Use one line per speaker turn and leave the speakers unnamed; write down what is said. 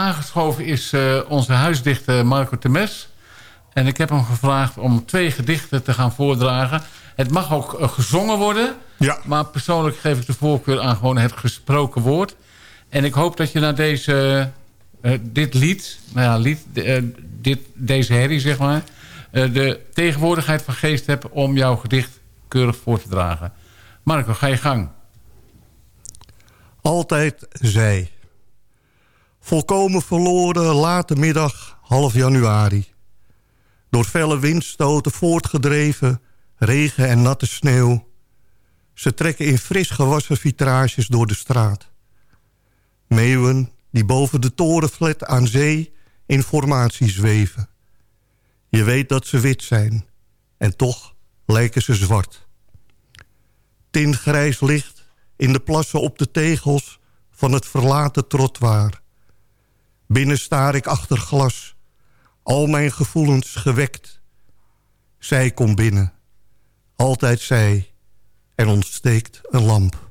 aangeschoven is onze huisdichter Marco Temes. En ik heb hem gevraagd om twee gedichten te gaan voordragen. Het mag ook gezongen worden.
Ja.
Maar persoonlijk geef ik de voorkeur aan gewoon het gesproken woord. En ik hoop dat je naar deze, dit lied, nou ja, lied, dit, deze herrie zeg maar... de tegenwoordigheid van geest hebt om jouw gedicht keurig voor te dragen. Marco, ga je gang.
Altijd zij. Volkomen verloren late middag, half januari. Door felle windstoten voortgedreven, regen en natte sneeuw. Ze trekken in fris gewassen vitrages door de straat. Meeuwen die boven de torenflat aan zee in formatie zweven. Je weet dat ze wit zijn en toch lijken ze zwart. Tintgrijs licht in de plassen op de tegels van het verlaten trottoir. Binnen staar ik achter glas, al mijn gevoelens gewekt. Zij komt binnen, altijd zij, en ontsteekt een lamp.